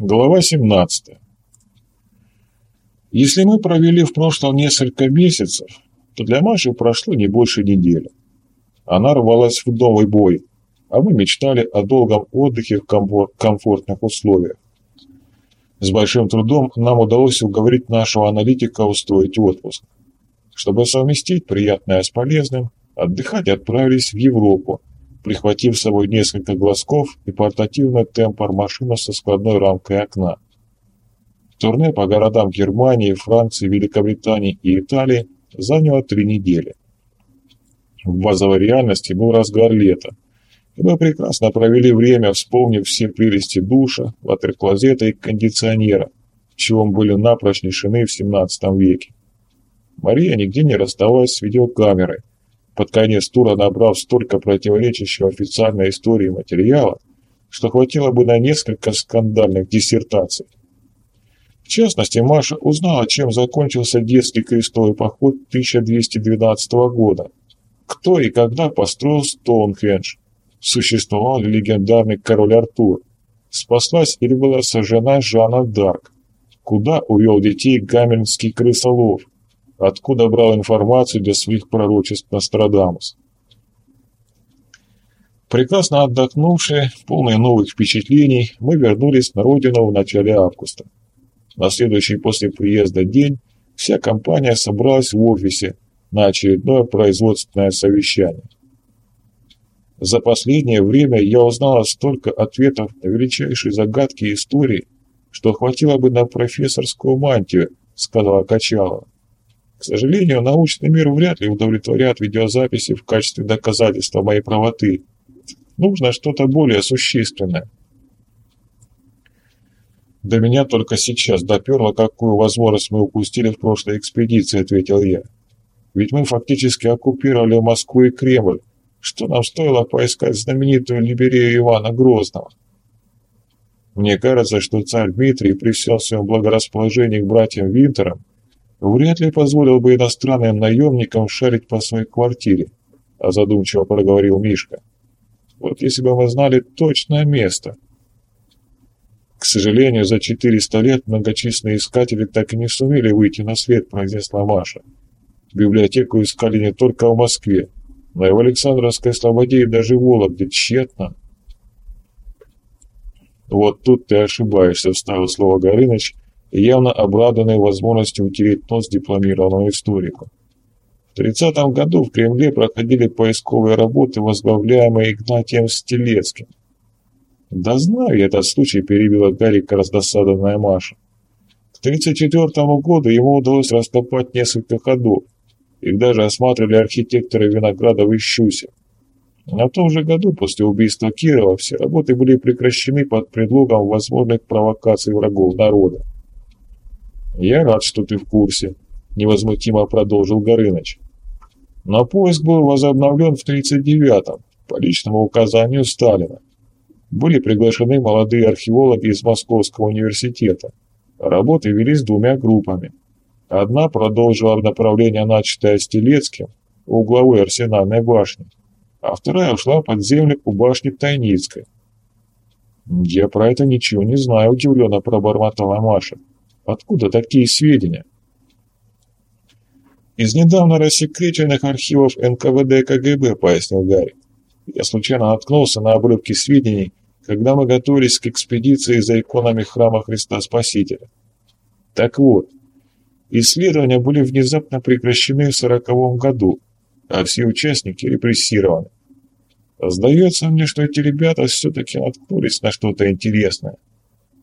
Глава 17. Если мы провели в прошлом несколько месяцев, то для Маши прошло не больше недели. Она рвалась в новый бой, а мы мечтали о долгом отдыхе в комфортных условиях. С большим трудом нам удалось уговорить нашего аналитика устроить отпуск. Чтобы совместить приятное с полезным, отдыхать отправились в Европу, прихватив с собой несколько глазков и портативную темпор-машину со складной рамкой окна. Турне по городам Германии, Франции, Великобритании и Италии заняло три недели. В базовой реальности был разгар лета, и мы прекрасно провели время, вспомнив все прелести душа, ватерклозета и кондиционера, чем были напрочь лишены в 17 веке. Мария нигде не расставалась с видеокамерой, под конец тура набрав столько противоречащего официальной истории материала, что хватило бы на несколько скандальных диссертаций. В частности, Маша узнала, чем закончился детский крестовый поход 1212 года, кто и когда построил Стоунхендж, существовал ли легендарный король Артур, спаслась или была сожжена Жанна Дарк, куда увел детей гамельнский крысолов – откуда брал информацию для своих пророчеств Нострадамус. Прекрасно отдохнувшие, полные новых впечатлений, мы вернулись на родину в начале августа. На следующий после приезда день вся компания собралась в офисе на очередное производственное совещание. За последнее время я узнала столько ответов на величайшие загадки истории, что хватило бы на профессорскую мантию, сказала Качалова. К сожалению, научный мир вряд ли удовлетворят видеозаписи в качестве доказательства моей правоты. Нужно что-то более существенное. До меня только сейчас доперло, какую возможность мы упустили в прошлой экспедиции, ответил я. Ведь мы фактически оккупировали Москву и Кремль. Что нам стоило поискать знаменитую либерею Ивана Грозного? Мне кажется, что царь Дмитрий при всем своем благорасположении к братьям Винтерам вряд ли позволил бы иностранным наемникам шарить по своей квартире, а задумчиво проговорил Мишка. Вот если бы мы знали точное место. К сожалению, за 400 лет многочисленные искатели так и не сумели выйти на свет, произнесла Маша. Библиотеку искали не только в Москве, но и в Александровской Слободе и даже в Вологде тщетно. «Вот тут ты ошибаешься», — вставил слово Горыныч, — явно обрадованный возможностью утереть нос дипломированному историку. В 30-м году в Кремле проходили поисковые работы, возглавляемые Игнатием Стелецким. «Да знаю я этот случай», — перебила Гарика раздосаданная Маша. К 1934 году ему удалось раскопать несколько ходов. Их даже осматривали архитекторы Виноградов и Щусев. На том же году, после убийства Кирова, все работы были прекращены под предлогом возможных провокаций врагов народа. «Я рад, что ты в курсе», — невозмутимо продолжил Горыныч. Но поиск был возобновлен в 1939-м по личному указанию Сталина. Были приглашены молодые археологи из Московского университета. Работы велись двумя группами. Одна продолжила направление, начатое Стелецким, у угловой арсенальной башни, а вторая ушла под землю у башни Тайницкой. «Я про это ничего не знаю», — удивленно пробормотала Маша. Откуда такие сведения? Из недавно рассекреченных архивов НКВД КГБ, пояснил Гарри. Я случайно наткнулся на обрывки сведений, когда мы готовились к экспедиции за иконами храма Христа Спасителя. Так вот, исследования были внезапно прекращены в сороковом году, а все участники репрессированы. Сдается мне, что эти ребята все-таки наткнулись на что-то интересное.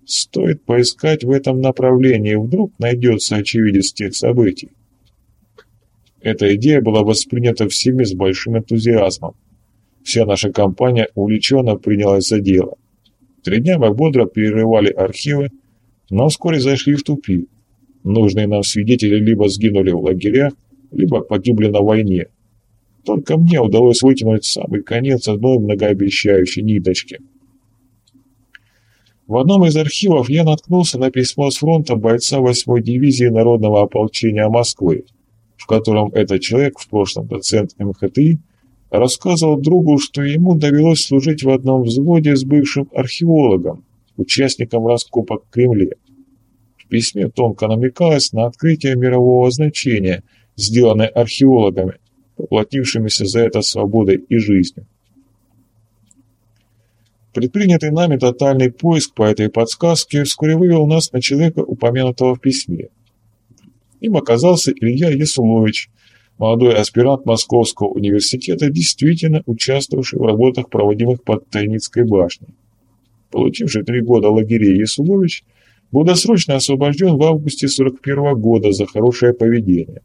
Стоит поискать в этом направлении, вдруг найдется очевидец тех событий. Эта идея была воспринята всеми с большим энтузиазмом. Вся наша компания увлеченно принялась за дело. Три дня мы бодро перерывали архивы, но вскоре зашли в тупик. Нужные нам свидетели либо сгинули в лагерях, либо погибли на войне. Только мне удалось вытянуть самый конец одной многообещающей ниточки – в одном из архивов я наткнулся на письмо с фронта бойца 8-й дивизии Народного ополчения Москвы, в котором этот человек, в прошлом доцент МХТИ, рассказывал другу, что ему довелось служить в одном взводе с бывшим археологом, участникам раскопок в Кремле. В письме тонко намекалось на открытие мирового значения, сделанное археологами, поплатившимися за это свободой и жизнью. Предпринятый нами тотальный поиск по этой подсказке вскоре вывел нас на человека, упомянутого в письме. Им оказался Илья Ясулович, молодой аспирант Московского университета, действительно участвовавший в работах, проводимых под Тайницкой башней. Получивший три года лагерей Ясулович был досрочно освобожден в августе 41 года за хорошее поведение.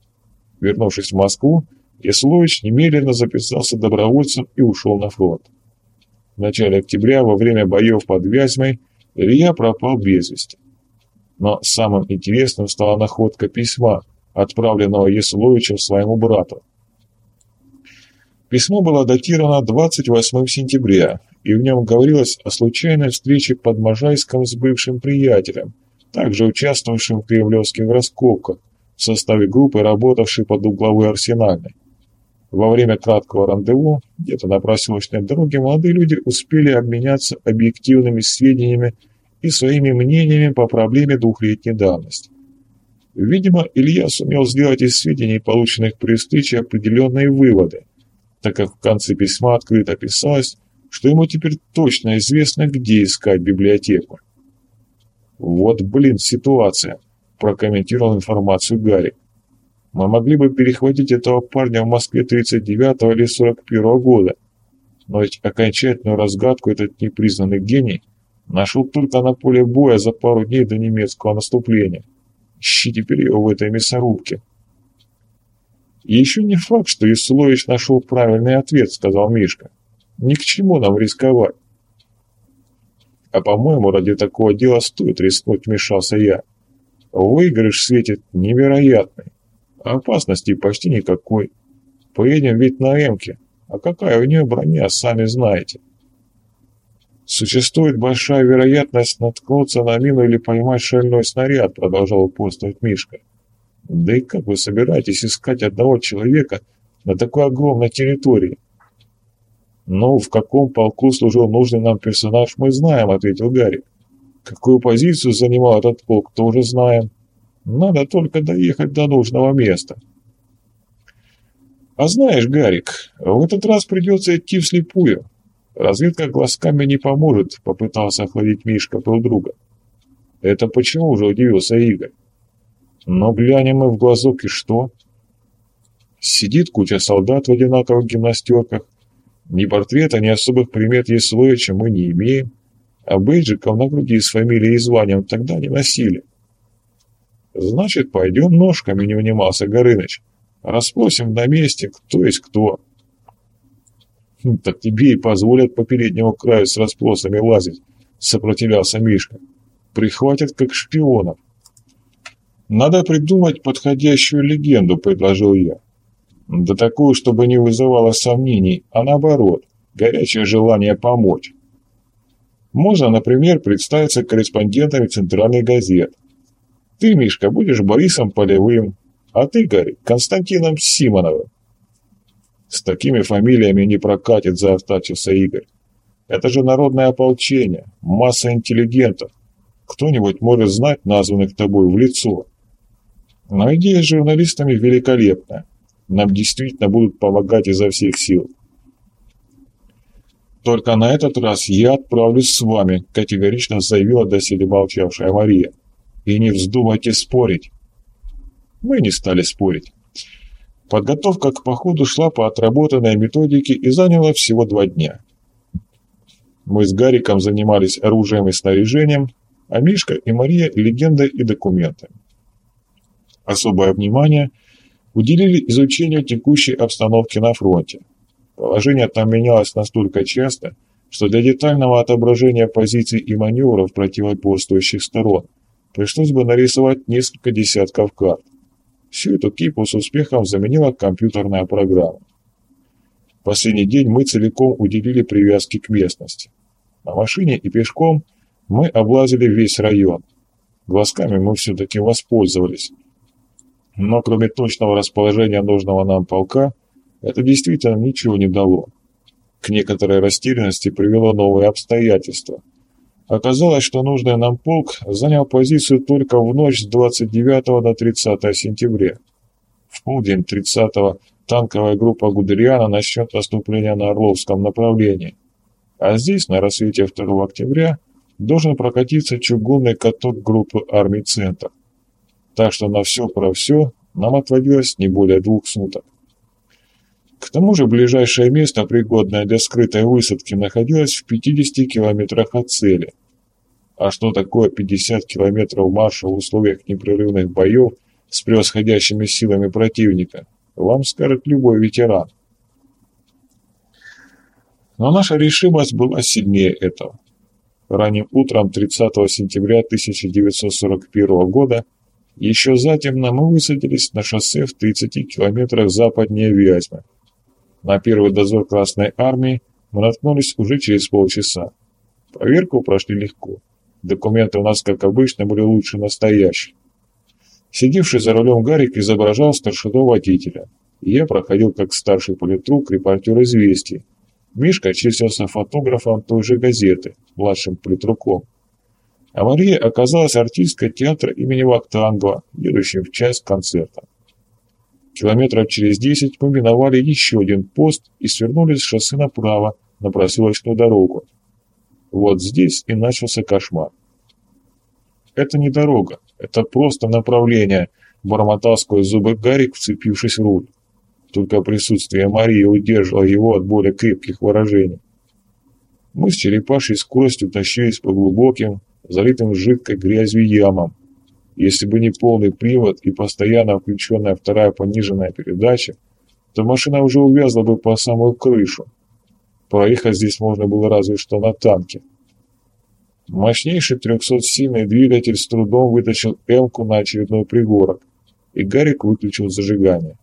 Вернувшись в Москву, Ясулович немедленно записался добровольцем и ушел на фронт. В начале октября, во время боев под Вязьмой, Илья пропал без вести. Но самым интересным стала находка письма, отправленного Ясуловичем своему брату. Письмо было датировано 28 сентября, и в нем говорилось о случайной встрече под Можайском с бывшим приятелем, также участвовавшим в кремлевских раскопках, в составе группы, работавшей под угловой арсенальной. Во время краткого рандеву, где-то на проселочной дороге, молодые люди успели обменяться объективными сведениями и своими мнениями по проблеме двухлетней давности. Видимо, Илья сумел сделать из сведений, полученных при встрече, определенные выводы, так как в конце письма открыто писалось, что ему теперь точно известно, где искать библиотеку. «Вот, блин, ситуация», – прокомментировал информацию Гарри. Мы могли бы перехватить этого парня в Москве 39 или 41 года. Но ведь окончательную разгадку этот непризнанный гений нашел только на поле боя за пару дней до немецкого наступления. Ищи теперь его в этой мясорубке. И еще не факт, что Исулович нашел правильный ответ, сказал Мишка. Ни к чему нам рисковать. А по-моему, ради такого дела стоит рискнуть, вмешался я. Выигрыш светит невероятный. Опасности почти никакой. Поедем ведь на Эмке. А какая у нее броня, сами знаете. Существует большая вероятность наткнуться на мину или поймать шальной снаряд, продолжал упорствовать Мишка. Да и как вы собираетесь искать одного человека на такой огромной территории? Ну, в каком полку служил нужный нам персонаж, мы знаем, ответил Гарри. Какую позицию занимал этот полк, тоже знаем. Надо только доехать до нужного места. А знаешь, Гарик, в этот раз придется идти вслепую. Разведка глазками не поможет, попытался охладить Мишка пыл друга. Это почему же удивился Игорь? Но глянем мы в глазок и что? Сидит куча солдат в одинаковых гимнастерках. Ни портрета, ни особых примет Ясловича мы не имеем, а бейджиков на груди с фамилией и званием тогда не носили. «Значит, пойдем ножками», — не унимался Горыныч. «Расспросим на месте, кто есть кто». «Хм, «Так тебе и позволят по переднему краю с расспросами лазить», — сопротивлялся Мишка. «Прихватят как шпионов». «Надо придумать подходящую легенду», — предложил я. «Да такую, чтобы не вызывало сомнений, а наоборот, горячее желание помочь». Можно, например, представиться корреспондентами центральной газеты. Ты, Мишка, будешь Борисом Полевым, а ты, Гарри, Константином Симоновым. С такими фамилиями не прокатит, заортачился Игорь. Это же народное ополчение, масса интеллигентов. Кто-нибудь может знать названных тобой в лицо. Но идея с журналистами великолепная. Нам действительно будут помогать изо всех сил. Только на этот раз я отправлюсь с вами, категорично заявила доселе молчавшая Мария. И не вздумайте спорить. Мы не стали спорить. Подготовка к походу шла по отработанной методике и заняла всего два дня. Мы с Гариком занимались оружием и снаряжением, а Мишка и Мария – легендой и документами. Особое внимание уделили изучению текущей обстановки на фронте. Положение там менялось настолько часто, что для детального отображения позиций и маневров противоборствующих сторон – пришлось бы нарисовать несколько десятков карт. Всю эту кипу с успехом заменила компьютерная программа. Последний день мы целиком уделили привязке к местности. На машине и пешком мы облазили весь район. Глазками мы все-таки воспользовались. Но кроме точного расположения нужного нам полка, это действительно ничего не дало. К некоторой растерянности привело новые обстоятельства – Оказалось, что нужный нам полк занял позицию только в ночь с 29 на 30 сентября. В полдень 30-го танковая группа Гудериана начнет наступление на Орловском направлении. А здесь, на рассвете 2 октября, должен прокатиться чугунный каток группы армий «Центр». Так что на все про все нам отводилось не более двух суток. К тому же ближайшее место, пригодное для скрытой высадки, находилось в 50 километрах от цели. А что такое 50 километров марша в условиях непрерывных боев с превосходящими силами противника, вам скажет любой ветеран. Но наша решимость была сильнее этого. Ранним утром 30 сентября 1941 года еще затемно мы высадились на шоссе в 30 километрах западнее Вязьмы. На первый дозор Красной Армии мы наткнулись уже через полчаса. Проверку прошли легко. Документы у нас, как обычно, были лучше настоящих. Сидевший за рулем Гарик изображал старшего водителя. Я проходил как старший политрук, репортер «Известий». Мишка числился фотографом той же газеты, младшим политруком. А Мария оказалась артисткой театра имени Вахтангова, едущим в часть концерта. Километров через десять мы миновали еще один пост и свернули с шоссе направо, на проселочную дорогу. Вот здесь и начался кошмар. Это не дорога, это просто направление, бормотал сквозь зубы Гарик, вцепившись в руль. Только присутствие Марии удерживало его от более крепких выражений. Мы с черепашей скоростью тащились по глубоким, залитым жидкой грязью ямам, если бы не полный привод и постоянно включенная вторая пониженная передача, то машина уже увязла бы по самую крышу. Проехать здесь можно было разве что на танке. Мощнейший 300-сильный двигатель с трудом вытащил «Эмку» на очередной пригорок, и Гарик выключил зажигание.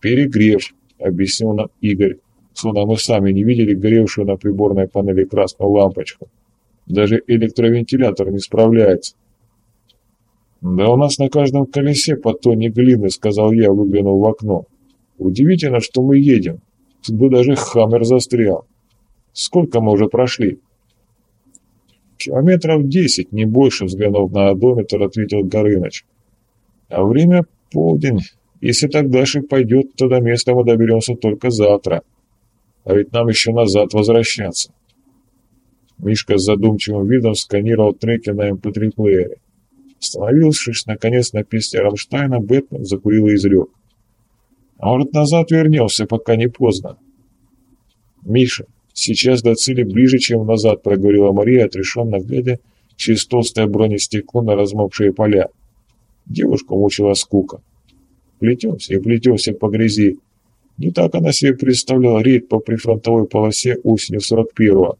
«Перегрев», — объяснил нам Игорь, словно мы сами не видели горевшую на приборной панели красную лампочку. Даже электровентилятор не справляется. «Да у нас на каждом колесе по тоне глины», — сказал я, выглянув в окно. «Удивительно, что мы едем. Бы даже хаммер застрял. Сколько мы уже прошли?» «Километров десять, не больше», — взглянув на одометр, ответил Горыныч. «А время полдень. Если так дальше пойдет, то до места мы доберемся только завтра. А ведь нам еще назад возвращаться». Мишка с задумчивым видом сканировал треки на mp3-плеере. Эм Остановившись, наконец, на песне Рамштайна, Бэтмен закурил и изрек. «А может, назад вернемся, пока не поздно?» «Миша, сейчас до цели ближе, чем назад», — проговорила Мария, отрешенно глядя через толстое бронестекло на размокшие поля. Девушку мучила скука. Плетемся и плетемся по грязи. Не так она себе представляла рейд по прифронтовой полосе осенью 41-го.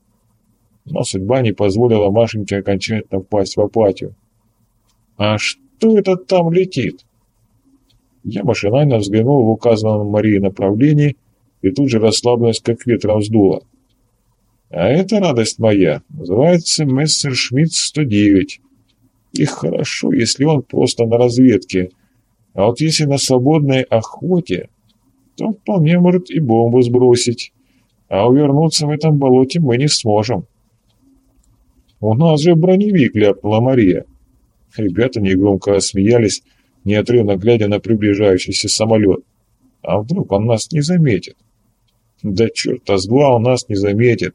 Но судьба не позволила Машеньке окончательно впасть в апатию. «А что это там летит?» Я машинально взглянул в указанном Марии направлении и тут же расслабленность как ветром сдуло. А это радость моя, называется Мессершмитт-109. И хорошо, если он просто на разведке, а вот если на свободной охоте, то вполне может и бомбу сбросить, а увернуться в этом болоте мы не сможем. «У нас же броневик», — ляпнула Мария. Ребята негромко рассмеялись, неотрывно глядя на приближающийся самолет. А вдруг он нас не заметит? Да черта с два он нас не заметит.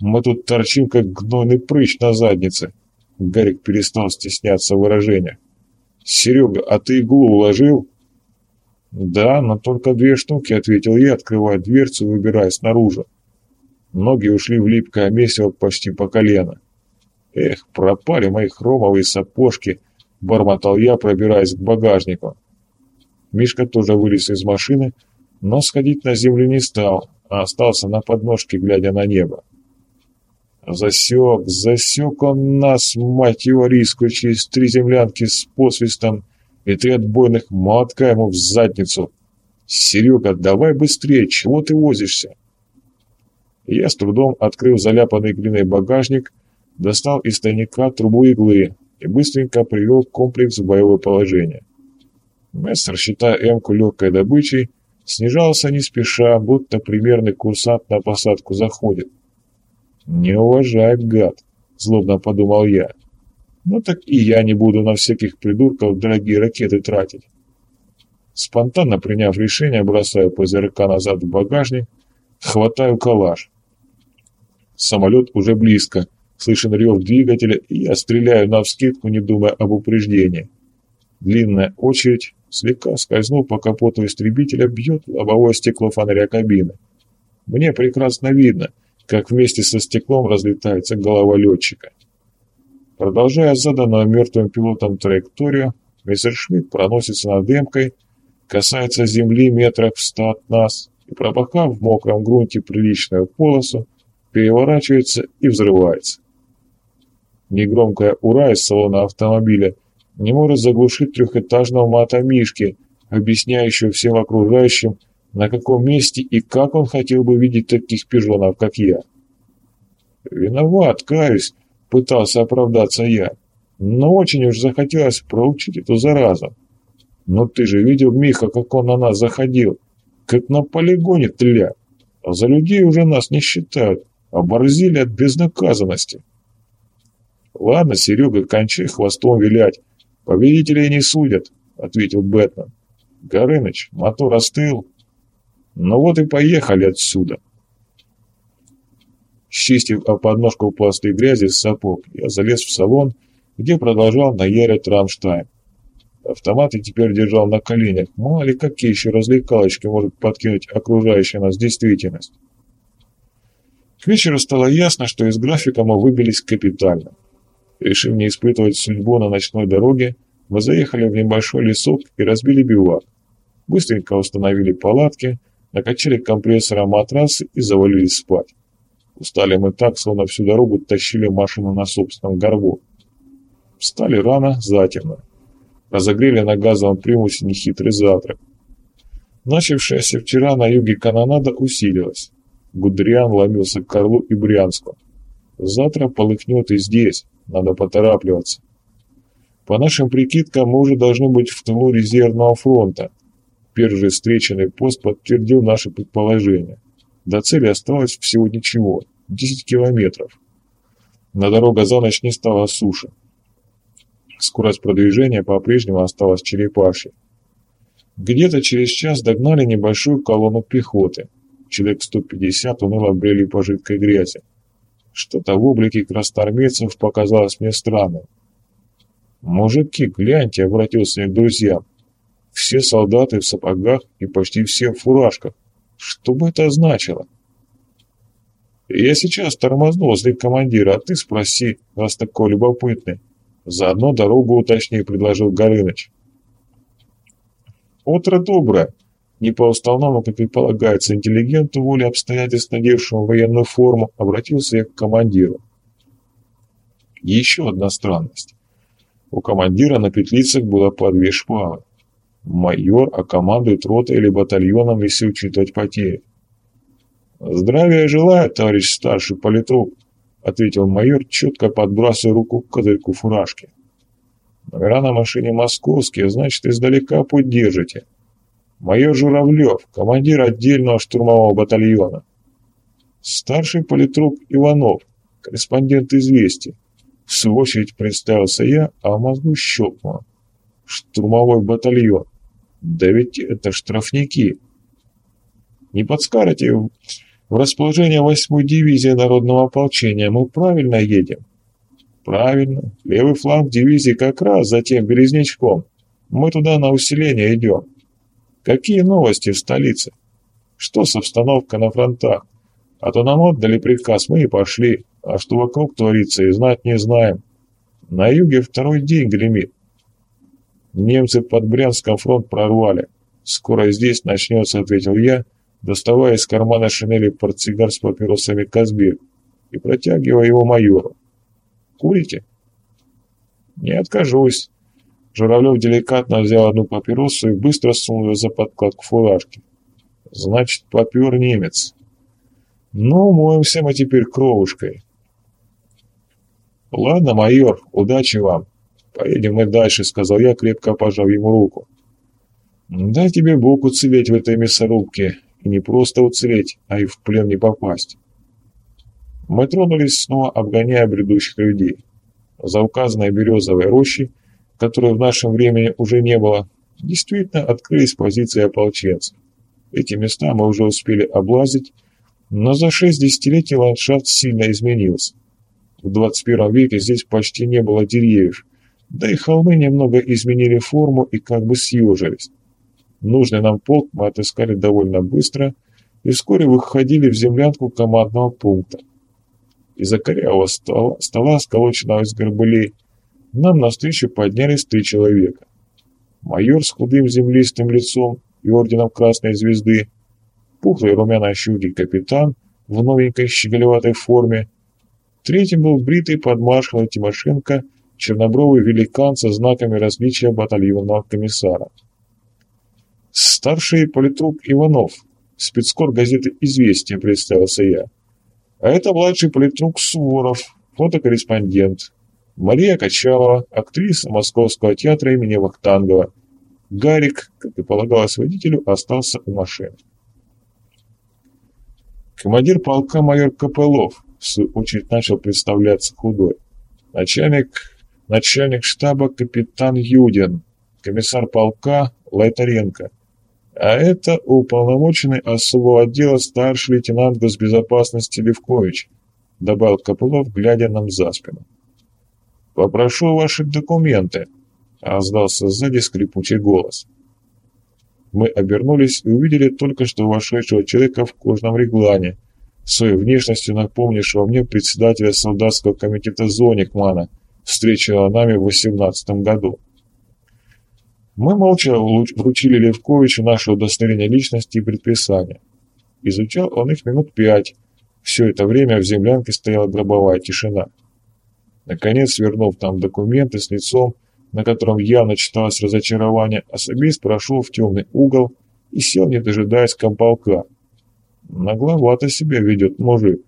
Мы тут торчим, как гнойный прыщ на заднице. Гарик перестал стесняться выражения. «Серега, а ты иглу уложил?» «Да, но только две штуки», — ответил я, открывая дверцу и выбираясь наружу. Ноги ушли в липкое месиво почти по колено. «Эх, пропали мои хромовые сапожки!» — бормотал я, пробираясь к багажнику. Мишка тоже вылез из машины, но сходить на землю не стал, а остался на подножке, глядя на небо. Засек, засек он нас, мать его, риску, через три землянки с посвистом и три отбойных молотка ему в задницу. «Серега, давай быстрее, чего ты возишься?» Я с трудом открыл заляпанный глиной багажник достал из тайника трубу иглы и быстренько привел комплекс в боевое положение. Мессер, считая Эмку легкой добычей, снижался не спеша, будто примерный курсант на посадку заходит. Не уважает гад. — злобно подумал я. «Ну так и я не буду на всяких придурков дорогие ракеты тратить». Спонтанно приняв решение, бросаю ПЗРК назад в багажник, хватаю калаш. Самолет уже близко, слышен рев двигателя, и я стреляю навскидку, не думая об упреждении. Длинная очередь, слегка скользнув по капоту истребителя, бьет лобовое стекло фонаря кабины. Мне прекрасно видно, как вместе со стеклом разлетается голова летчика. Продолжая заданную мертвым пилотом траекторию, Мессершмитт проносится над эмкой, касается земли метрах в ста от нас и, пропахав в мокром грунте приличную полосу, переворачивается и взрывается. Негромкое «Ура» из салона автомобиля не может заглушить трехэтажного мата Мишки, объясняющего всем окружающим, на каком месте и как он хотел бы видеть таких пижонов, как я. «Виноват, каюсь», — пытался оправдаться я, но очень уж захотелось проучить эту заразу. «Но ты же видел, Миха, как он на нас заходил, как на полигоне тля, а за людей уже нас не считают, оборзили от безнаказанности». «Ладно, Серега, кончай хвостом вилять, победителей не судят», — ответил Бэтмен. «Горыныч, мотор остыл, ну вот и поехали отсюда. Счистив о подножку пласты грязи с сапог, я залез в салон, где продолжал наярить Рамштайн. Автомат я теперь держал на коленях, мало ли какие еще развлекалочки может подкинуть окружающая нас действительность. К вечеру стало ясно, что из графика мы выбились капитально. Решив не испытывать судьбу на ночной дороге, мы заехали в небольшой лесок и разбили бивак. Быстренько установили палатки, накачали компрессором матрасы и завалились спать. Устали мы так, словно всю дорогу тащили машину на собственном горбу. Встали рано, затемно. Разогрели на газовом примусе нехитрый завтрак. Начавшаяся вчера на юге канонада усилилась. Гудриан ломился к Карлу и Брянску. Завтра полыхнет и здесь, надо поторапливаться. По нашим прикидкам, мы уже должны быть в тылу резервного фронта, Первый же встреченный пост подтвердил наши предположения. До цели осталось всего ничего, 10 километров. На дорога за ночь не стала суше. Скорость продвижения по-прежнему осталась черепашьей. Где-то через час догнали небольшую колонну пехоты. Человек 150 уныло брели по жидкой грязи. Что-то в облике красноармейцев показалось мне странным. «Мужики, гляньте!» — обратился я к друзьям. Все солдаты в сапогах и почти все в фуражках. Что бы это значило? Я сейчас тормозну возле командира, а ты спроси, раз такой любопытный. Заодно дорогу уточни, предложил Горыныч. Утро доброе. Не по уставному, как и полагается, интеллигенту воле обстоятельств, надевшему военную форму, обратился я к командиру. Еще одна странность. У командира на петлицах было по две шпалы майор, а командует ротой или батальоном, если учитывать потери. «Здравия желаю, товарищ старший политрук», — ответил майор, четко подбрасывая руку к козырьку фуражки. «Номера на машине московские, значит, издалека путь держите. Майор Журавлев, командир отдельного штурмового батальона. Старший политрук Иванов, корреспондент «Известий». В свою очередь представился я, а в мозгу щелкнуло. Штурмовой батальон. Да ведь это штрафники. Не подскажете, в расположение 8-й дивизии народного ополчения мы правильно едем? Правильно. Левый фланг дивизии как раз за тем Березнячком. Мы туда на усиление идем. Какие новости в столице? Что с обстановкой на фронтах? А то нам отдали приказ, мы и пошли. А что вокруг творится, и знать не знаем. На юге второй день гремит. Немцы под Брянском фронт прорвали. Скоро здесь начнется, ответил я, доставая из кармана шинели портсигар с папиросами Казбир и протягивая его майору. Курите? Не откажусь. Журавлев деликатно взял одну папиросу и быстро сунул ее за подкладку фуражки. Значит, попер немец. Ну, моемся мы теперь кровушкой. Ладно, майор, удачи вам. «Поедем мы дальше», — сказал я, крепко пожав ему руку. «Дай тебе Бог уцелеть в этой мясорубке, и не просто уцелеть, а и в плен не попасть». Мы тронулись снова, обгоняя бредущих людей. За указанной березовой рощей, которой в нашем времени уже не было, действительно открылись позиции ополченцев. Эти места мы уже успели облазить, но за шесть десятилетий ландшафт сильно изменился. В 21 веке здесь почти не было деревьев, да и холмы немного изменили форму и как бы съежились. Нужный нам полк мы отыскали довольно быстро и вскоре выходили в землянку командного пункта. Из-за корявого стола, стола, сколоченного из горбылей, нам навстречу поднялись три человека. Майор с худым землистым лицом и орденом Красной Звезды, пухлый румяно-щукий капитан в новенькой щеголеватой форме, третьим был бритый подмаршал Тимошенко, чернобровый великан со знаками различия батальонного комиссара. Старший политрук Иванов, спецкор газеты «Известия», представился я. А это младший политрук Суворов, фотокорреспондент. Мария Качалова, актриса Московского театра имени Вахтангова. Гарик, как и полагалось водителю, остался у машины. Командир полка майор Копылов, в свою очередь, начал представляться худой. Начальник, начальник штаба капитан Юдин, комиссар полка Лайтаренко. А это уполномоченный особого отдела старший лейтенант госбезопасности Левкович, добавил Копылов, глядя нам за спину. «Попрошу ваши документы», — раздался сзади скрипучий голос. Мы обернулись и увидели только что вошедшего человека в кожном реглане, своей внешностью напомнившего мне председателя солдатского комитета Зоникмана, встреченного нами в 18 году. Мы молча вручили Левковичу наше удостоверение личности и предписания. Изучал он их минут пять. Все это время в землянке стояла гробовая тишина. Наконец, свернув там документы с лицом, на котором явно читалось разочарование, особист прошел в темный угол и сел, не дожидаясь комполка. Нагловато себя ведет мужик.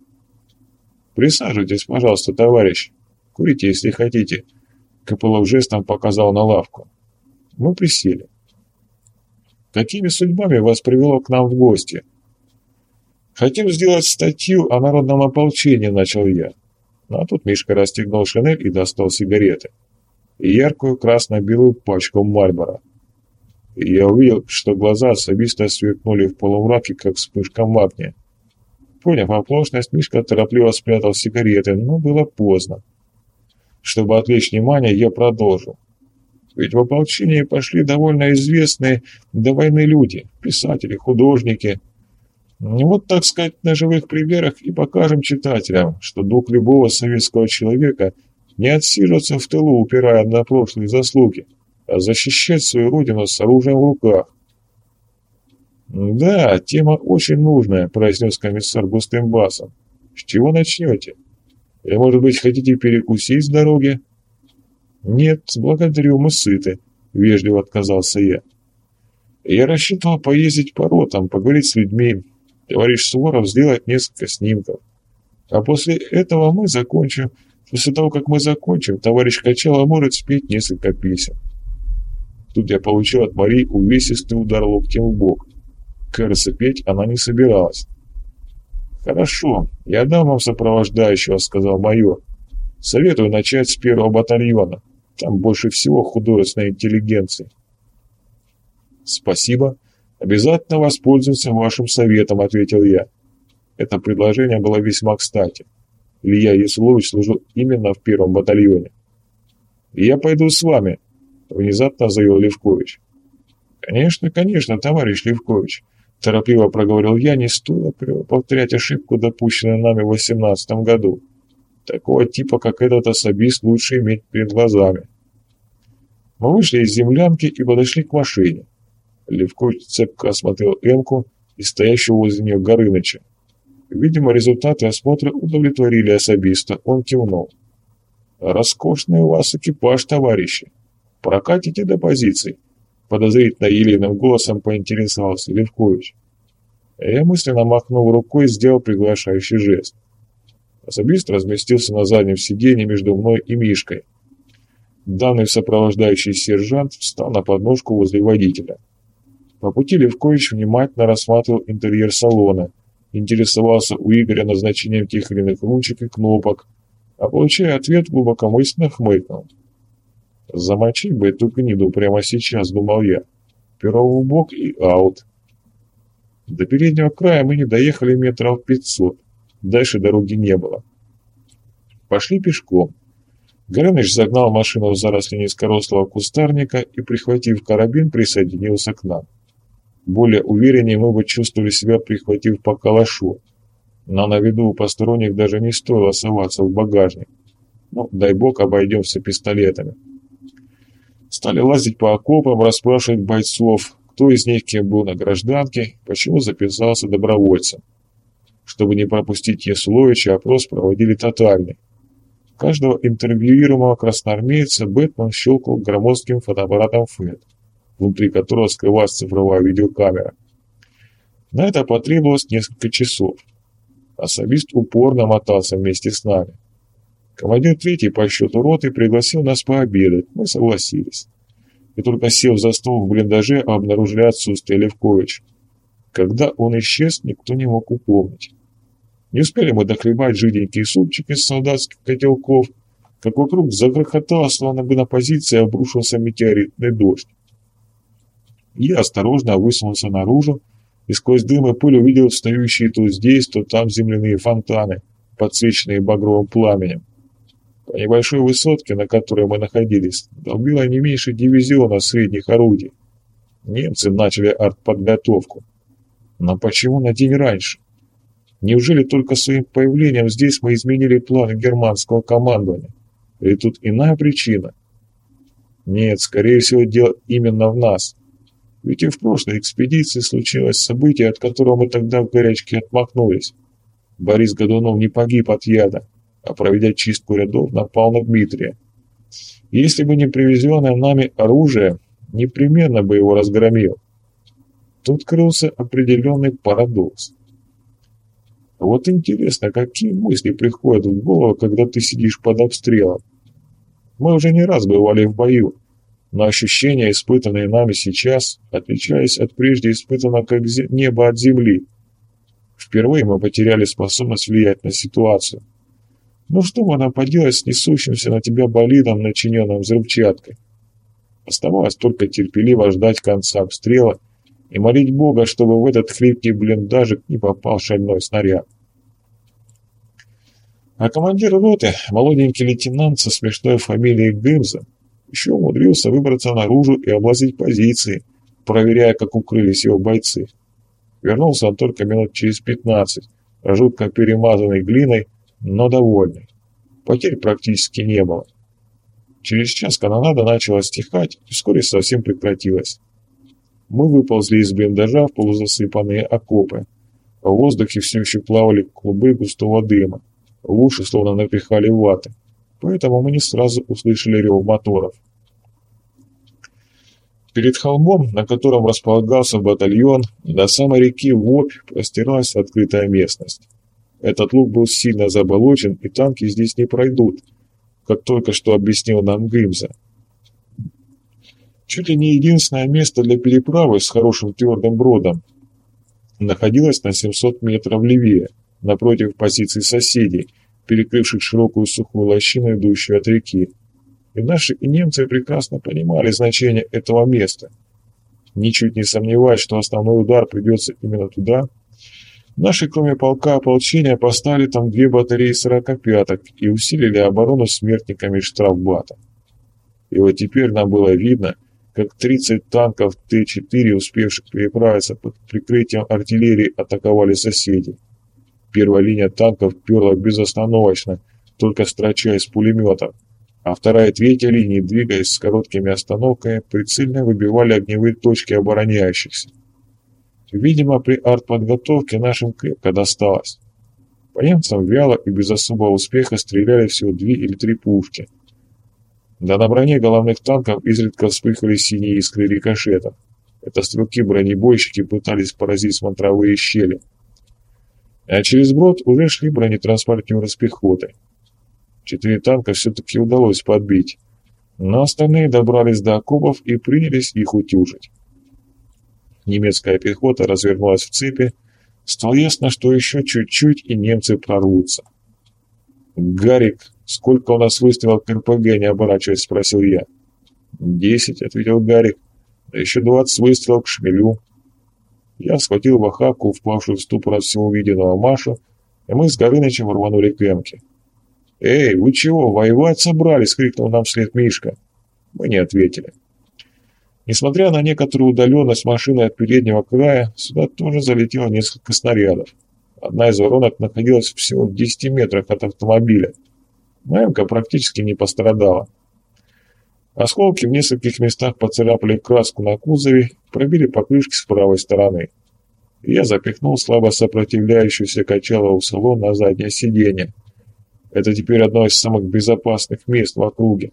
«Присаживайтесь, пожалуйста, товарищ. Курите, если хотите». Копылов жестом показал на лавку. Мы присели. «Какими судьбами вас привело к нам в гости?» «Хотим сделать статью о народном ополчении», — начал я. Ну, а тут Мишка расстегнул шинель и достал сигареты и яркую красно-белую пачку Мальбора. И я увидел, что глаза особисто сверкнули в полумраке, как вспышка магния. Поняв оплошность, Мишка торопливо спрятал сигареты, но было поздно. Чтобы отвлечь внимание, я продолжил. Ведь в ополчении пошли довольно известные до войны люди, писатели, художники. Вот, так сказать, на живых примерах и покажем читателям, что дух любого советского человека – не отсиживаться в тылу, упирая на прошлые заслуги, а защищать свою родину с оружием в руках. «Да, тема очень нужная», — произнес комиссар густым басом. «С чего начнете? Или, может быть, хотите перекусить с дороги?» «Нет, благодарю, мы сыты», — вежливо отказался я. «Я рассчитывал поездить по ротам, поговорить с людьми. Товарищ Суворов сделать несколько снимков. А после этого мы закончим После того, как мы закончим, товарищ Качала может спеть несколько песен. Тут я получил от Марии увесистый удар локтем в бок. Кажется, петь она не собиралась. «Хорошо, я дам вам сопровождающего», — сказал майор. «Советую начать с первого батальона. Там больше всего художественной интеллигенции». «Спасибо. Обязательно воспользуемся вашим советом», — ответил я. Это предложение было весьма кстати. Илья Ясулович служил именно в первом батальоне. «Я пойду с вами», — внезапно заявил Левкович. «Конечно, конечно, товарищ Левкович», — торопливо проговорил я, не стоило повторять ошибку, допущенную нами в восемнадцатом году. Такого типа, как этот особист, лучше иметь перед глазами. Мы вышли из землянки и подошли к машине. Левкович цепко осмотрел Эмку и стоящего возле нее Горыныча. Видимо, результаты осмотра удовлетворили особиста. Он кивнул. «Роскошный у вас экипаж, товарищи. Прокатите до позиций?» Подозрительно елейным голосом поинтересовался Левкович. Я мысленно махнул рукой и сделал приглашающий жест. Особист разместился на заднем сиденье между мной и Мишкой. Данный сопровождающий сержант встал на подножку возле водителя. По пути Левкович внимательно рассматривал интерьер салона – интересовался у Игоря назначением тех или иных ручек и кнопок, а получая ответ, глубокомысленно хмыкнул. «Замочить бы эту гниду прямо сейчас», — думал я. «Перо в бок и аут». До переднего края мы не доехали метров пятьсот. Дальше дороги не было. Пошли пешком. Горыныч загнал машину в заросли низкорослого кустарника и, прихватив карабин, присоединился к нам. Более увереннее мы бы чувствовали себя, прихватив по калашу. Но на виду у посторонних даже не стоило соваться в багажник. Ну, дай бог, обойдемся пистолетами. Стали лазить по окопам, расспрашивать бойцов, кто из них кем был на гражданке, почему записался добровольцем. Чтобы не пропустить Ясуловича, опрос проводили тотальный. Каждого интервьюируемого красноармейца Бэтмен щелкал громоздким фотоаппаратом ФЭД внутри которого скрывалась цифровая видеокамера. На это потребовалось несколько часов. Особист упорно мотался вместе с нами. Командир третий по счету роты пригласил нас пообедать, мы согласились. И только сев за стол в блиндаже, обнаружили отсутствие Левковича. Когда он исчез, никто не мог упомнить. Не успели мы дохлебать жиденький супчик из солдатских котелков, как вокруг загрохотало, словно бы на позиции обрушился метеоритный дождь. Я осторожно высунулся наружу и сквозь дым и пыль увидел встающие то здесь, то там земляные фонтаны, подсвеченные багровым пламенем. По небольшой высотке, на которой мы находились, долбило не меньше дивизиона средних орудий. Немцы начали артподготовку. Но почему на день раньше? Неужели только своим появлением здесь мы изменили планы германского командования? Или тут иная причина? Нет, скорее всего, дело именно в нас. Ведь и в прошлой экспедиции случилось событие, от которого мы тогда в горячке отмахнулись. Борис Годунов не погиб от яда, а проведя чистку рядов, напал на Дмитрия. Если бы не привезенное нами оружие, непременно бы его разгромил. Тут крылся определенный парадокс. Вот интересно, какие мысли приходят в голову, когда ты сидишь под обстрелом? Мы уже не раз бывали в бою, но ощущения, испытанные нами сейчас, отличались от прежде испытанного как небо от земли. Впервые мы потеряли способность влиять на ситуацию. Ну что можно поделать с несущимся на тебя болидом, начиненным взрывчаткой? Оставалось только терпеливо ждать конца обстрела и молить Бога, чтобы в этот хлипкий блиндажик не попал шальной снаряд. А командир роты, молоденький лейтенант со смешной фамилией Гымза, еще умудрился выбраться наружу и облазить позиции, проверяя, как укрылись его бойцы. Вернулся он только минут через пятнадцать, жутко перемазанный глиной, но довольный. Потерь практически не было. Через час канонада начала стихать и вскоре совсем прекратилась. Мы выползли из блиндажа в полузасыпанные окопы. В воздухе все еще плавали клубы густого дыма. В уши словно напихали ваты поэтому мы не сразу услышали рев моторов. Перед холмом, на котором располагался батальон, до самой реки Вопь простиралась открытая местность. Этот луг был сильно заболочен, и танки здесь не пройдут, как только что объяснил нам Гримза. Чуть ли не единственное место для переправы с хорошим твердым бродом находилось на 700 метров левее, напротив позиций соседей – перекрывших широкую сухую лощину, идущую от реки. И наши, и немцы прекрасно понимали значение этого места. Ничуть не сомневаясь, что основной удар придется именно туда, наши, кроме полка ополчения, поставили там две батареи сорокопяток и усилили оборону смертниками штрафбата. И вот теперь нам было видно, как 30 танков Т-4, успевших переправиться под прикрытием артиллерии, атаковали соседей. Первая линия танков перла безостановочно, только строча из пулеметов, а вторая и третья линии, двигаясь с короткими остановками, прицельно выбивали огневые точки обороняющихся. Видимо, при артподготовке нашим крепко досталось. По немцам вяло и без особого успеха стреляли всего две или три пушки. Да на броне головных танков изредка вспыхивали синие искры рикошетов. Это стрелки-бронебойщики пытались поразить смотровые щели а через брод уже шли бронетранспортеры с пехотой. Четыре танка все-таки удалось подбить, но остальные добрались до окопов и принялись их утюжить. Немецкая пехота развернулась в цепи, Стало ясно, что еще чуть-чуть, и немцы прорвутся. «Гарик, сколько у нас выстрелов к РПГ?» — не оборачиваясь, спросил я. «Десять», — ответил Гарик. «Да еще двадцать выстрелов к шмелю». Я схватил в охапку, впавшую в ступор от всего увиденного Машу, и мы с Горынычем рванули к Эмке. «Эй, вы чего, воевать собрались?» — крикнул нам вслед Мишка. Мы не ответили. Несмотря на некоторую удаленность машины от переднего края, сюда тоже залетело несколько снарядов. Одна из воронок находилась всего в 10 метрах от автомобиля. Мамка практически не пострадала. Осколки в нескольких местах поцарапали краску на кузове, пробили покрышки с правой стороны. Я запихнул слабо сопротивляющуюся качалову салон на заднее сиденье. Это теперь одно из самых безопасных мест в округе.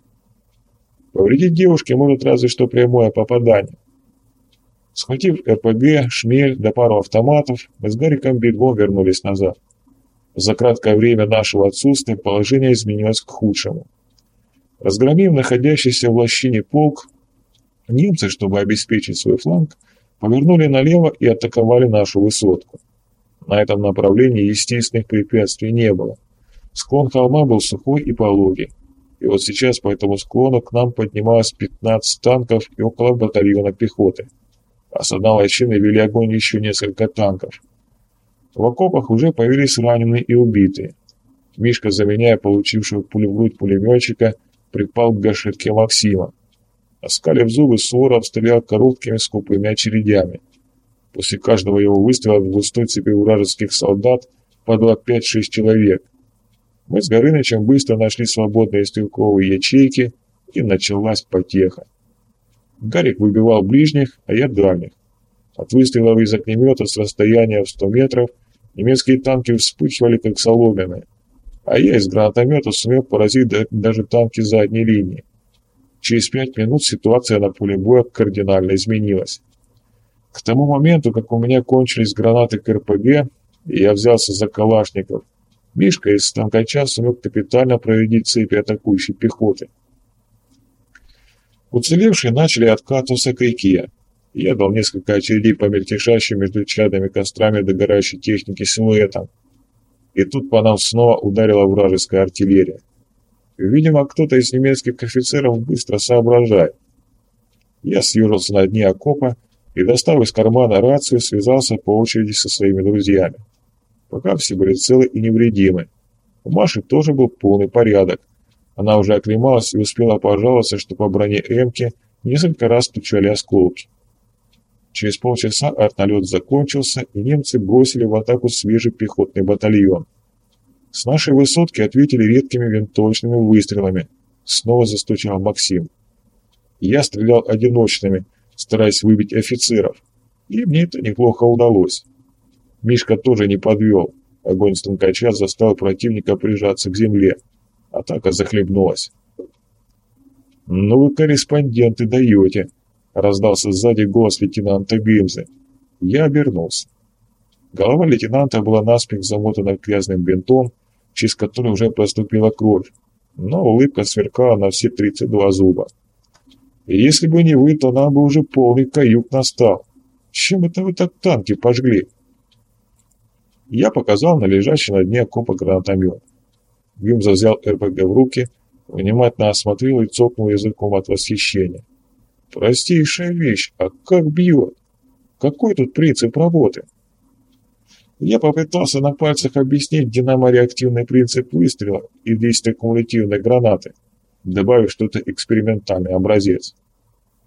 Повредить девушке может разве что прямое попадание. Схватив РПГ, шмель да пару автоматов, мы с Гариком бегом вернулись назад. За краткое время нашего отсутствия положение изменилось к худшему. Разгромив находящийся в лощине полк, немцы, чтобы обеспечить свой фланг, повернули налево и атаковали нашу высотку. На этом направлении естественных препятствий не было. Склон холма был сухой и пологий. И вот сейчас по этому склону к нам поднималось 15 танков и около батальона пехоты. А с одной лощины вели огонь еще несколько танков. В окопах уже появились раненые и убитые. Мишка, заменяя получившего пулю в пулеметчика, припал к гашетке Максима. Оскалив зубы, Суворов стрелял короткими скупыми очередями. После каждого его выстрела в густой цепи вражеских солдат падало 5-6 человек. Мы с Горынычем быстро нашли свободные стрелковые ячейки, и началась потеха. Гарик выбивал ближних, а я дальних. От выстрелов из огнемета с расстояния в 100 метров немецкие танки вспыхивали, как соломенные, а я из гранатомета сумел поразить даже танки задней линии. Через пять минут ситуация на поле боя кардинально изменилась. К тому моменту, как у меня кончились гранаты к РПГ, и я взялся за калашников, Мишка из станкача сумел капитально проведить цепи атакующей пехоты. Уцелевшие начали откатываться к реке. Я дал несколько очередей по мельтешащим между чадными кострами догорающей техники силуэтам. И тут по нам снова ударила вражеская артиллерия. Видимо, кто-то из немецких офицеров быстро соображает. Я съежился на дне окопа и, достав из кармана рацию, связался по очереди со своими друзьями. Пока все были целы и невредимы. У Маши тоже был полный порядок. Она уже оклемалась и успела пожаловаться, что по броне Эмки несколько раз стучали осколки. Через полчаса артналет закончился, и немцы бросили в атаку свежий пехотный батальон. С нашей высотки ответили редкими винтовочными выстрелами. Снова застучал Максим. Я стрелял одиночными, стараясь выбить офицеров. И мне это неплохо удалось. Мишка тоже не подвел. Огонь станкача заставил противника прижаться к земле. Атака захлебнулась. «Ну вы, корреспонденты, даете!» — раздался сзади голос лейтенанта Гримзы. Я обернулся. Голова лейтенанта была наспех замотана грязным бинтом, через который уже проступила кровь, но улыбка сверкала на все 32 зуба. Если бы не вы, то нам бы уже полный каюк настал. Чем это вы так танки пожгли? Я показал на лежащий на дне окопа гранатомет. Гимза взял РПГ в руки, внимательно осмотрел и цокнул языком от восхищения. Простейшая вещь, а как бьет? Какой тут принцип работы? Я попытался на пальцах объяснить динамореактивный принцип выстрела и действие кумулятивной гранаты, добавив что-то экспериментальный образец.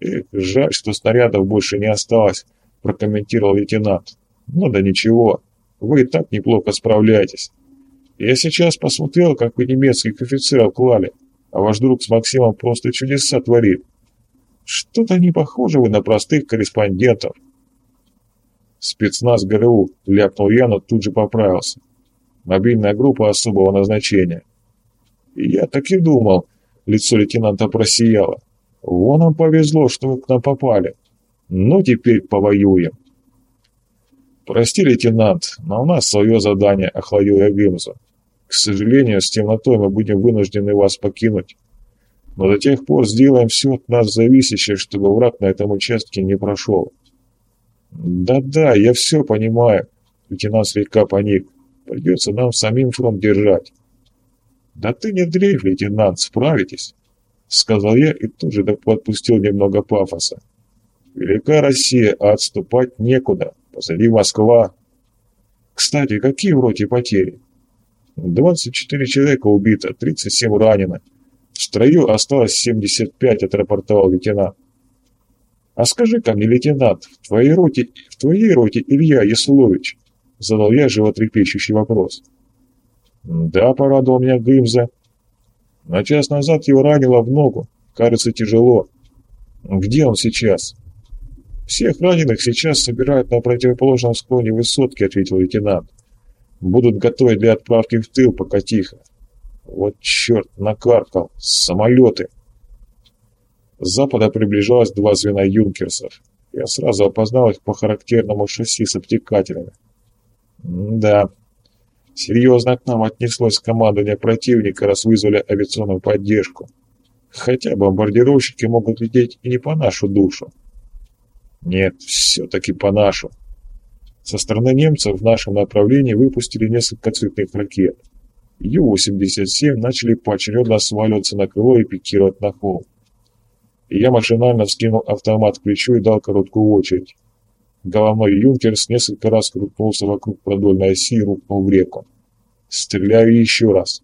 Эх, жаль, что снарядов больше не осталось, прокомментировал лейтенант. Ну да ничего, вы и так неплохо справляетесь. Я сейчас посмотрел, как вы немецких офицеров клали, а ваш друг с Максимом просто чудеса творит. Что-то не похоже вы на простых корреспондентов. Спецназ ГРУ, ляпнул я, но тут же поправился. Мобильная группа особого назначения. Я так и думал, лицо лейтенанта просияло. Вон нам повезло, что вы к нам попали. Ну, теперь повоюем. «Прости, лейтенант, но у нас свое задание», — охладил я Гимзу. «К сожалению, с темнотой мы будем вынуждены вас покинуть. Но до тех пор сделаем все от нас зависящее, чтобы враг на этом участке не прошел». «Да-да, я все понимаю», Лейтенант слегка паник. Придется нам самим фронт держать. Да ты не дрейф, лейтенант, справитесь, сказал я и тут же подпустил немного пафоса. Велика Россия, а отступать некуда. Позади Москва. Кстати, какие в роте потери? 24 человека убито, 37 ранено. В строю осталось 75, отрапортовал лейтенант. «А скажи-ка мне, лейтенант, в твоей роте, в твоей роте Илья Ясулович?» Задал я животрепещущий вопрос. «Да», — порадовал меня Гымза. «На час назад его ранило в ногу. Кажется, тяжело. Где он сейчас?» «Всех раненых сейчас собирают на противоположном склоне высотки», — ответил лейтенант. «Будут готовить для отправки в тыл, пока тихо». «Вот черт, накаркал! Самолеты!» С запада приближалось два звена юнкерсов. Я сразу опознал их по характерному шасси с обтекателями. да, серьезно к нам отнеслось командование противника, раз вызвали авиационную поддержку. Хотя бомбардировщики могут лететь и не по нашу душу. Нет, все-таки по нашу. Со стороны немцев в нашем направлении выпустили несколько цветных ракет. Ю-87 начали поочередно сваливаться на крыло и пикировать на холм я машинально вскинул автомат к плечу и дал короткую очередь. Головной юнкерс несколько раз крутнулся вокруг продольной оси и рухнул в реку. Стреляю еще раз.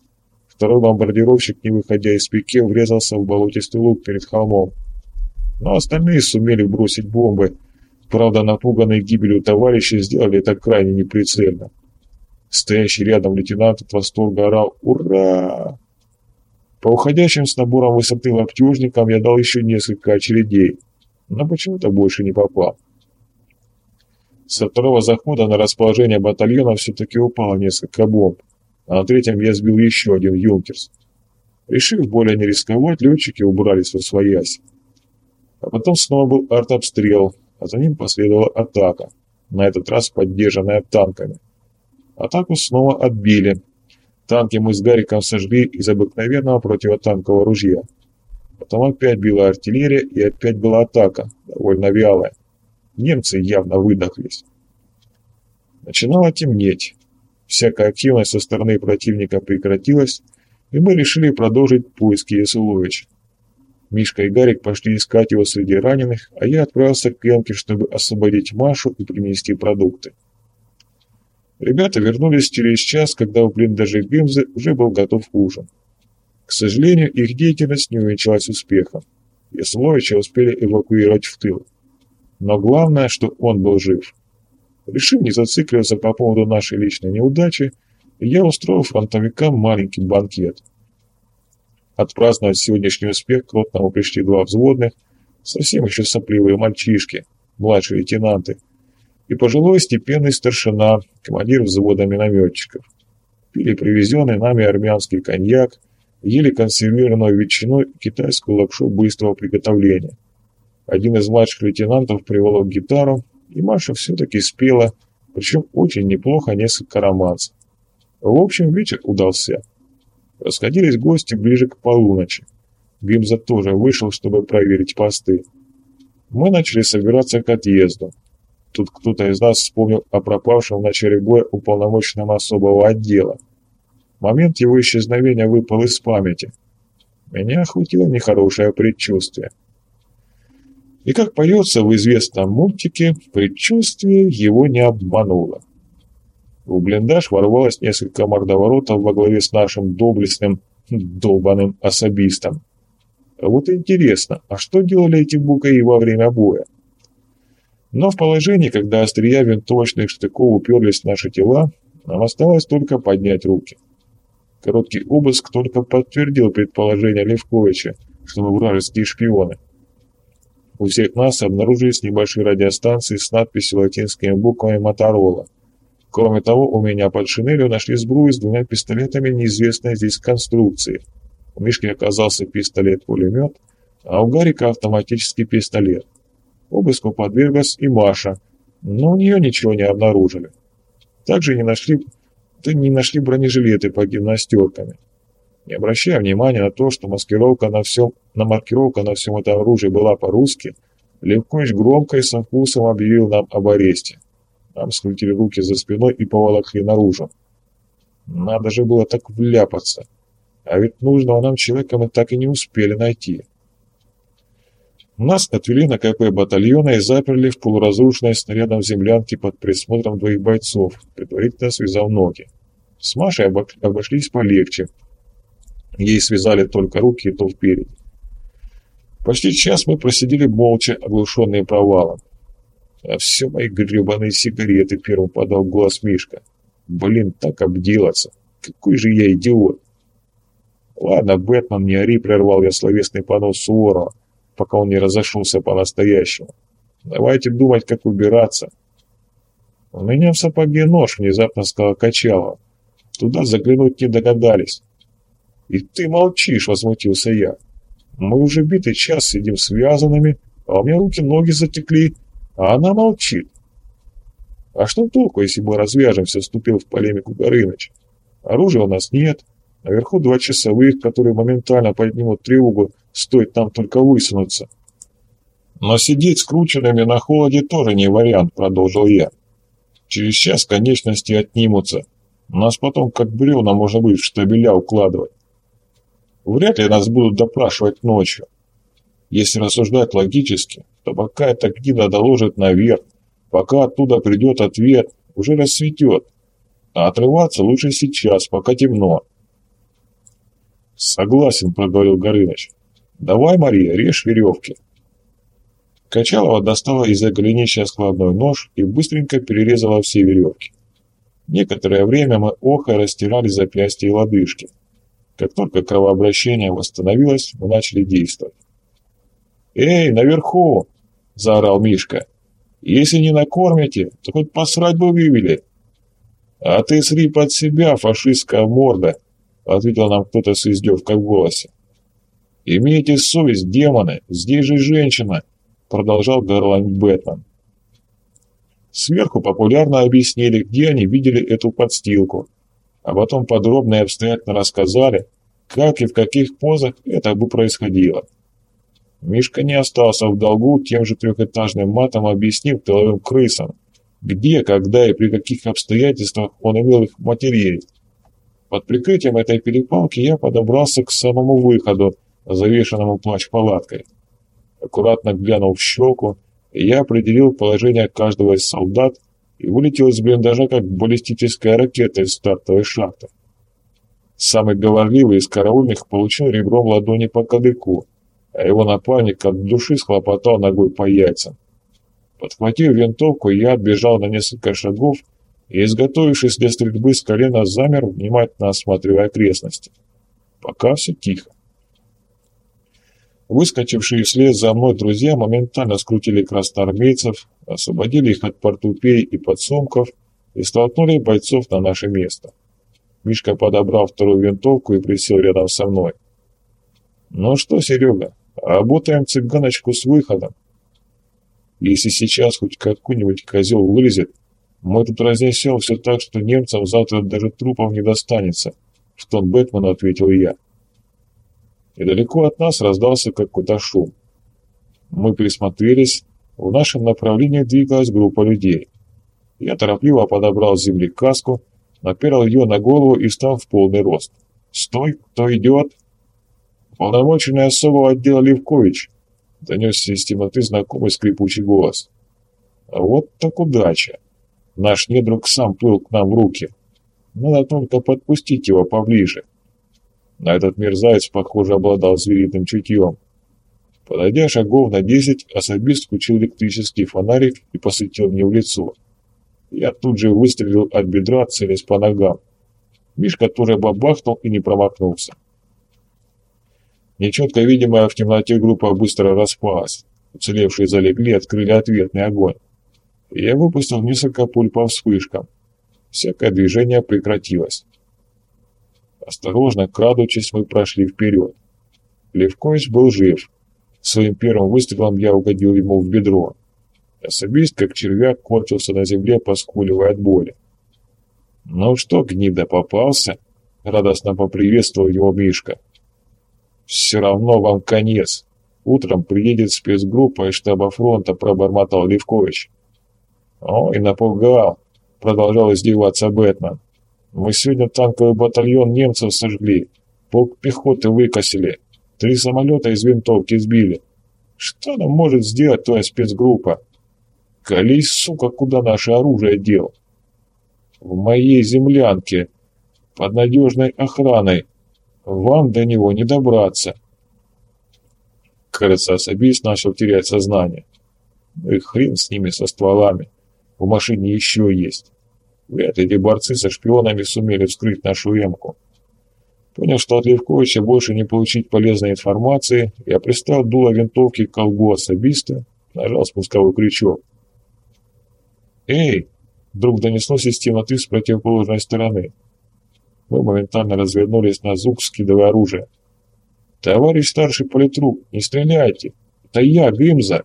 Второй бомбардировщик, не выходя из пике, врезался в болотистый луг перед холмом. Но остальные сумели бросить бомбы. Правда, напуганные гибелью товарищи сделали это крайне неприцельно. Стоящий рядом лейтенант от восторга орал «Ура!». По уходящим с набором высоты лаптежникам я дал еще несколько очередей, но почему-то больше не попал. Со второго захода на расположение батальона все-таки упало несколько бомб, а на третьем я сбил еще один «Юнкерс». Решив более не рисковать, летчики убрались во своясь. А потом снова был артобстрел, а за ним последовала атака, на этот раз поддержанная танками. Атаку снова отбили, Танки мы с Гариком сожгли из обыкновенного противотанкового ружья. Потом опять била артиллерия и опять была атака, довольно вялая. Немцы явно выдохлись. Начинало темнеть. Всякая активность со стороны противника прекратилась, и мы решили продолжить поиски Ясуловича. Мишка и Гарик пошли искать его среди раненых, а я отправился к Ленке, чтобы освободить Машу и принести продукты. Ребята вернулись через час, когда в блиндаже Гимзы уже был готов ужин. К сожалению, их деятельность не увенчалась успехом. Ясловича успели эвакуировать в тыл. Но главное, что он был жив. Решив не зацикливаться по поводу нашей личной неудачи, я устроил фронтовикам маленький банкет. Отпраздновать сегодняшний успех к Ротному пришли два взводных, совсем еще сопливые мальчишки, младшие лейтенанты, и пожилой степенный старшина, командир взвода минометчиков. Пили привезенный нами армянский коньяк, ели консервированную ветчину и китайскую лапшу быстрого приготовления. Один из младших лейтенантов приволок гитару, и Маша все-таки спела, причем очень неплохо несколько романсов. В общем, вечер удался. Расходились гости ближе к полуночи. Гимза тоже вышел, чтобы проверить посты. Мы начали собираться к отъезду. Тут кто-то из нас вспомнил о пропавшем в начале боя уполномоченном особого отдела. Момент его исчезновения выпал из памяти. Меня охватило нехорошее предчувствие. И как поется в известном мультике, предчувствие его не обмануло. В блиндаж ворвалось несколько мордоворотов во главе с нашим доблестным, долбаным особистом. Вот интересно, а что делали эти букаи во время боя? Но в положении, когда острия винтовочных штыков уперлись в наши тела, нам осталось только поднять руки. Короткий обыск только подтвердил предположение Левковича, что мы вражеские шпионы. У всех нас обнаружились небольшие радиостанции с надписью латинскими буквами «Моторола». Кроме того, у меня под шинелью нашли сбрую с двумя пистолетами неизвестной здесь конструкции. У Мишки оказался пистолет-пулемет, а у Гарика автоматический пистолет. Обыску подверглась и Маша, но у нее ничего не обнаружили. Также не нашли, да не нашли бронежилеты под гимнастерками. Не обращая внимания на то, что маскировка на всем, на маркировка на всем этом оружии была по-русски, Левкович громко и со вкусом объявил нам об аресте. Нам скрутили руки за спиной и поволокли наружу. Надо же было так вляпаться. А ведь нужного нам человека мы так и не успели найти. Нас отвели на КП батальона и заперли в полуразрушенной снарядом землянке под присмотром двоих бойцов, предварительно связав ноги. С Машей обошлись полегче. Ей связали только руки и то впереди. Почти час мы просидели молча, оглушенные провалом. А все мои гребаные сигареты, первым подал голос Мишка. Блин, так обделаться. Какой же я идиот. Ладно, Бэтмен, не ори, прервал я словесный понос Суворова пока он не разошелся по-настоящему. Давайте думать, как убираться. У меня в сапоге нож, внезапно сказала Качалова. Туда заглянуть не догадались. И ты молчишь, возмутился я. Мы уже битый час сидим связанными, а у меня руки-ноги затекли, а она молчит. А что толку, если мы развяжемся, вступил в полемику Горыныч? Оружия у нас нет, наверху два часовых, которые моментально поднимут тревогу Стоит там только высунуться. Но сидеть скрученными на холоде тоже не вариант, продолжил я. Через час конечности отнимутся. Нас потом как бревна можно будет в штабеля укладывать. Вряд ли нас будут допрашивать ночью. Если рассуждать логически, то пока эта гнида доложит наверх, пока оттуда придет ответ, уже рассветет. А отрываться лучше сейчас, пока темно. «Согласен», — проговорил Горыныч. «Давай, Мария, режь веревки». Качалова достала из-за голенища складной нож и быстренько перерезала все веревки. Некоторое время мы охо растирали запястья и лодыжки. Как только кровообращение восстановилось, мы начали действовать. «Эй, наверху!» – заорал Мишка. «Если не накормите, то хоть посрать бы вывели!» «А ты сри под себя, фашистская морда!» – ответил нам кто-то с издевкой в голосе. «Имейте совесть, демоны, здесь же женщина!» — продолжал горланить Бэтмен. Сверху популярно объяснили, где они видели эту подстилку, а потом подробно и обстоятельно рассказали, как и в каких позах это бы происходило. Мишка не остался в долгу, тем же трехэтажным матом объяснив тыловым крысам, где, когда и при каких обстоятельствах он имел их материей. Под прикрытием этой перепалки я подобрался к самому выходу, завешенному плащ-палаткой. Аккуратно глянул в щелку, я определил положение каждого из солдат и вылетел из блиндажа, как баллистическая ракета из стартовой шахты. Самый говорливый из караульных получил ребром ладони по кадыку, а его напарник от души схлопотал ногой по яйцам. Подхватив винтовку, я отбежал на несколько шагов и, изготовившись для стрельбы с колена, замер, внимательно осматривая окрестности. Пока все тихо. Выскочившие вслед за мной друзья моментально скрутили красноармейцев, освободили их от портупей и подсумков и столкнули бойцов на наше место. Мишка подобрал вторую винтовку и присел рядом со мной. «Ну что, Серега, работаем цыганочку с выходом. Если сейчас хоть какой-нибудь козел вылезет, мы тут разнесем все так, что немцам завтра даже трупов не достанется», — в тон Бэтмена ответил я. Недалеко от нас раздался какой-то шум. Мы присмотрелись, в нашем направлении двигалась группа людей. Я торопливо подобрал с земли каску, наперил ее на голову и встал в полный рост. «Стой! Кто идет?» «Полномоченный особого отдела Левкович», — донесся из темноты знакомый скрипучий голос. «А вот так удача! Наш недруг сам плыл к нам в руки. Надо только подпустить его поближе». На этот мерзавец, похоже, обладал звериным чутьем. Подойдя шагов на десять, особист включил электрический фонарик и посветил мне в лицо. Я тут же выстрелил от бедра, целясь по ногам. Мишка тоже бабахнул и не промахнулся. Нечетко видимая в темноте группа быстро распалась. Уцелевшие залегли и открыли ответный огонь. Я выпустил несколько пуль по вспышкам. Всякое движение прекратилось. Осторожно, крадучись, мы прошли вперед. Левкович был жив. Своим первым выстрелом я угодил ему в бедро. Особист, как червяк, корчился на земле, поскуливая от боли. «Ну что, гнида, попался?» — радостно поприветствовал его Мишка. «Все равно вам конец. Утром приедет спецгруппа из штаба фронта», — пробормотал Левкович. «Ой, напугал!» — продолжал издеваться Бэтмен. «Мы сегодня танковый батальон немцев сожгли, полк пехоты выкосили, три самолета из винтовки сбили. Что нам может сделать твоя спецгруппа? Колись, сука, куда наше оружие дел?» «В моей землянке, под надежной охраной. Вам до него не добраться». Кажется, особист начал терять сознание. Ну и хрен с ними, со стволами. В машине еще есть. Вряд ли эти борцы со шпионами сумели вскрыть нашу эмку. Понял, что от Левковича больше не получить полезной информации, я пристал дуло винтовки к колбу особиста, нажал спусковой крючок. «Эй!» — вдруг донеслось из темноты с противоположной стороны. Мы моментально развернулись на звук, скидывая оружие. «Товарищ старший политрук, не стреляйте! Это я, Гымза!»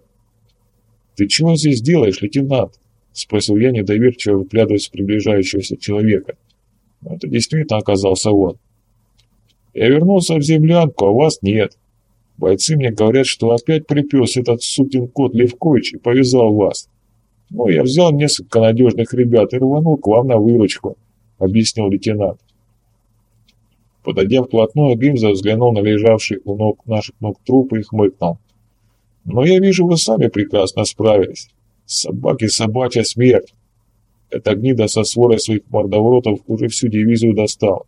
«Ты чего здесь делаешь, лейтенант?» — спросил я, недоверчиво выглядываясь с приближающегося человека. Это действительно оказался он. «Я вернулся в землянку, а вас нет. Бойцы мне говорят, что опять припес этот сукин кот Левкович и повязал вас. Ну, я взял несколько надежных ребят и рванул к вам на выручку», — объяснил лейтенант. Подойдя вплотную, Гимза взглянул на лежавший у ног наших ног трупы и хмыкнул. «Но я вижу, вы сами прекрасно справились. Собаки собачья смерть. Эта гнида со сворой своих мордоворотов уже всю дивизию достал.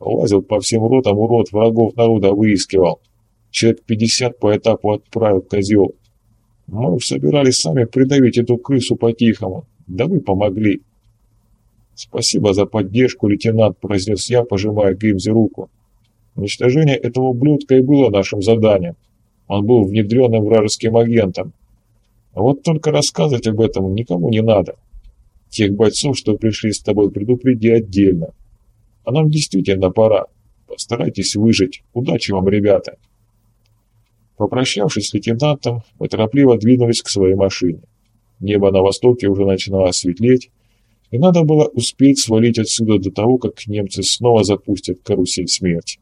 Лазил по всем ротам, урод врагов народа выискивал. Человек пятьдесят по этапу отправил козел. Мы уж собирались сами придавить эту крысу по-тихому. Да вы помогли. «Спасибо за поддержку, лейтенант», — произнес я, пожимая Гимзе руку. «Уничтожение этого ублюдка и было нашим заданием. Он был внедренным вражеским агентом. А вот только рассказывать об этом никому не надо. Тех бойцов, что пришли с тобой, предупреди отдельно. А нам действительно пора. Постарайтесь выжить. Удачи вам, ребята!» Попрощавшись с лейтенантом, мы торопливо двинулись к своей машине. Небо на востоке уже начинало светлеть, и надо было успеть свалить отсюда до того, как немцы снова запустят карусель смерти.